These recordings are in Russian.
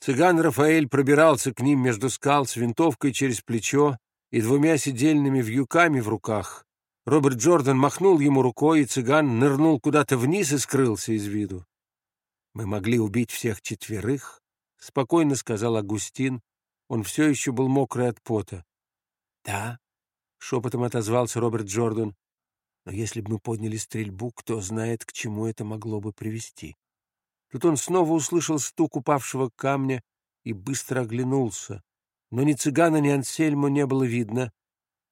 Цыган Рафаэль пробирался к ним между скал с винтовкой через плечо и двумя сидельными вьюками в руках. Роберт Джордан махнул ему рукой, и цыган нырнул куда-то вниз и скрылся из виду. «Мы могли убить всех четверых», — спокойно сказал Агустин. Он все еще был мокрый от пота. «Да», — шепотом отозвался Роберт Джордан. «Но если бы мы подняли стрельбу, кто знает, к чему это могло бы привести». Тут он снова услышал стук упавшего камня и быстро оглянулся. Но ни цыгана, ни Ансельму не было видно.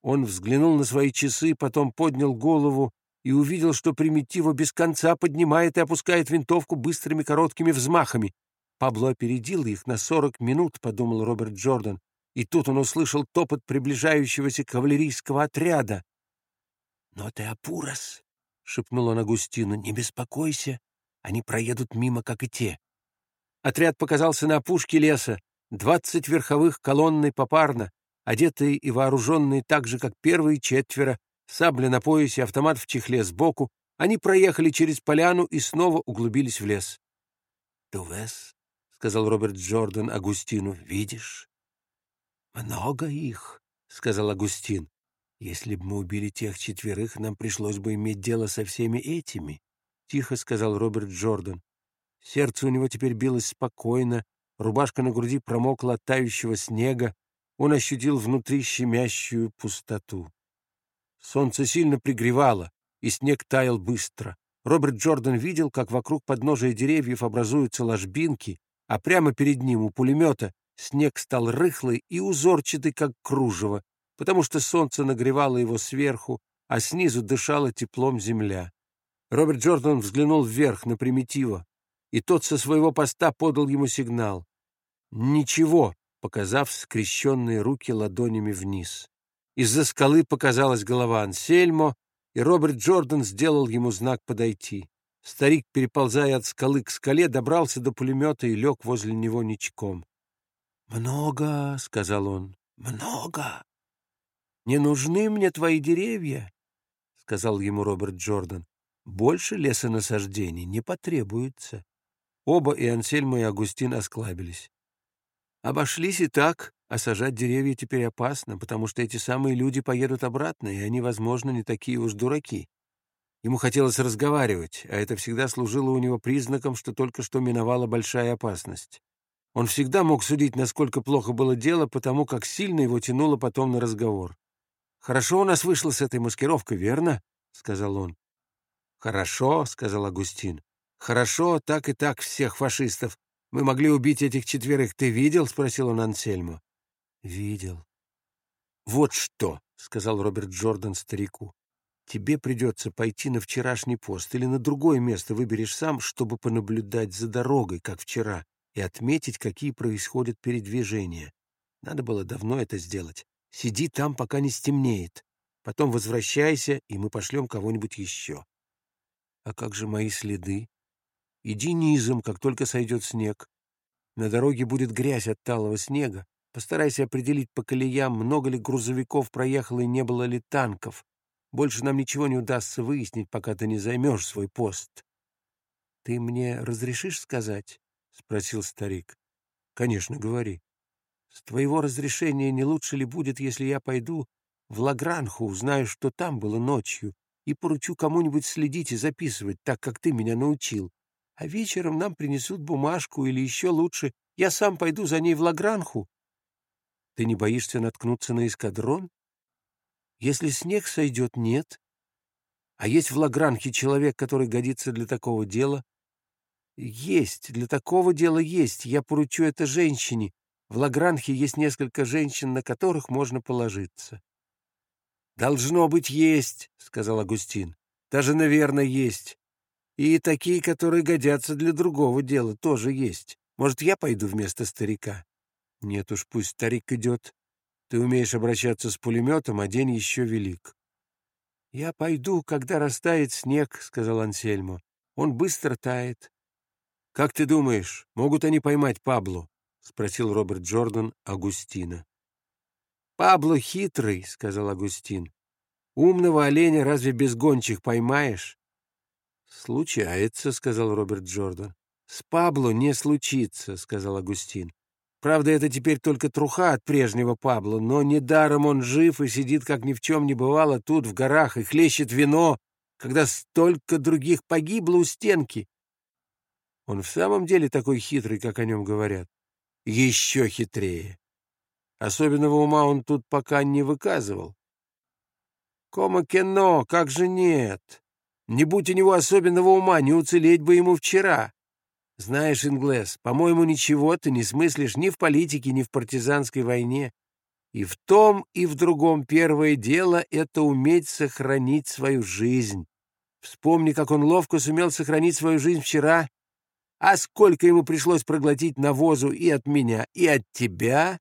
Он взглянул на свои часы, потом поднял голову и увидел, что Примитива без конца поднимает и опускает винтовку быстрыми короткими взмахами. Пабло опередил их на сорок минут, — подумал Роберт Джордан, и тут он услышал топот приближающегося кавалерийского отряда. — Но ты опурос, — шепнул он Агустину, — не беспокойся, они проедут мимо, как и те. Отряд показался на опушке леса, двадцать верховых колонной попарно, одетые и вооруженные так же, как первые четверо, сабля на поясе, автомат в чехле сбоку, они проехали через поляну и снова углубились в лес. «Тувес», — сказал Роберт Джордан Агустину, — «видишь?» «Много их», — сказал Агустин. «Если бы мы убили тех четверых, нам пришлось бы иметь дело со всеми этими», — тихо сказал Роберт Джордан. Сердце у него теперь билось спокойно, рубашка на груди промокла от тающего снега, он ощутил внутри щемящую пустоту. Солнце сильно пригревало, и снег таял быстро. Роберт Джордан видел, как вокруг подножия деревьев образуются ложбинки, а прямо перед ним у пулемета снег стал рыхлый и узорчатый, как кружево, потому что солнце нагревало его сверху, а снизу дышала теплом земля. Роберт Джордан взглянул вверх на примитива, и тот со своего поста подал ему сигнал. «Ничего», показав скрещенные руки ладонями вниз. Из-за скалы показалась голова Ансельмо, и Роберт Джордан сделал ему знак подойти. Старик, переползая от скалы к скале, добрался до пулемета и лег возле него ничком. «Много», — сказал он, — «много». «Не нужны мне твои деревья», — сказал ему Роберт Джордан. «Больше лесонасаждений не потребуется». Оба, и Ансельмо, и Агустин, осклабились. Обошлись и так, а сажать деревья теперь опасно, потому что эти самые люди поедут обратно, и они, возможно, не такие уж дураки. Ему хотелось разговаривать, а это всегда служило у него признаком, что только что миновала большая опасность. Он всегда мог судить, насколько плохо было дело, потому как сильно его тянуло потом на разговор. «Хорошо у нас вышло с этой маскировкой, верно?» — сказал он. «Хорошо», — сказал Агустин. «Хорошо, так и так всех фашистов. Мы могли убить этих четверых. Ты видел?» — спросил он Ансельму. «Видел». «Вот что», — сказал Роберт Джордан старику. «Тебе придется пойти на вчерашний пост или на другое место выберешь сам, чтобы понаблюдать за дорогой, как вчера, и отметить, какие происходят передвижения. Надо было давно это сделать. Сиди там, пока не стемнеет. Потом возвращайся, и мы пошлем кого-нибудь еще». «А как же мои следы?» Иди низом, как только сойдет снег. На дороге будет грязь от талого снега. Постарайся определить по колеям, много ли грузовиков проехало и не было ли танков. Больше нам ничего не удастся выяснить, пока ты не займешь свой пост. — Ты мне разрешишь сказать? — спросил старик. — Конечно, говори. — С твоего разрешения не лучше ли будет, если я пойду в Лагранху, узнаю, что там было ночью, и поручу кому-нибудь следить и записывать, так как ты меня научил? а вечером нам принесут бумажку или еще лучше, я сам пойду за ней в Лагранху. Ты не боишься наткнуться на эскадрон? Если снег сойдет, нет. А есть в Лагранхе человек, который годится для такого дела? Есть, для такого дела есть. Я поручу это женщине. В Лагранхе есть несколько женщин, на которых можно положиться. «Должно быть, есть», — сказал Агустин. «Даже, наверное, есть. И такие, которые годятся для другого дела, тоже есть. Может, я пойду вместо старика? Нет уж, пусть старик идет. Ты умеешь обращаться с пулеметом, а день еще велик. — Я пойду, когда растает снег, — сказал Ансельмо. — Он быстро тает. — Как ты думаешь, могут они поймать Пабло? — спросил Роберт Джордан Агустина. — Пабло хитрый, — сказал Агустин. — Умного оленя разве без гончих поймаешь? «Случается», — сказал Роберт Джордан. «С Пабло не случится», — сказал Агустин. Правда, это теперь только труха от прежнего Пабло, но недаром он жив и сидит, как ни в чем не бывало, тут, в горах, и хлещет вино, когда столько других погибло у стенки. Он в самом деле такой хитрый, как о нем говорят. Еще хитрее. Особенного ума он тут пока не выказывал. Кома кино, как же нет? Не будь у него особенного ума, не уцелеть бы ему вчера. Знаешь, Инглес, по-моему, ничего ты не смыслишь ни в политике, ни в партизанской войне. И в том, и в другом первое дело — это уметь сохранить свою жизнь. Вспомни, как он ловко сумел сохранить свою жизнь вчера, а сколько ему пришлось проглотить навозу и от меня, и от тебя.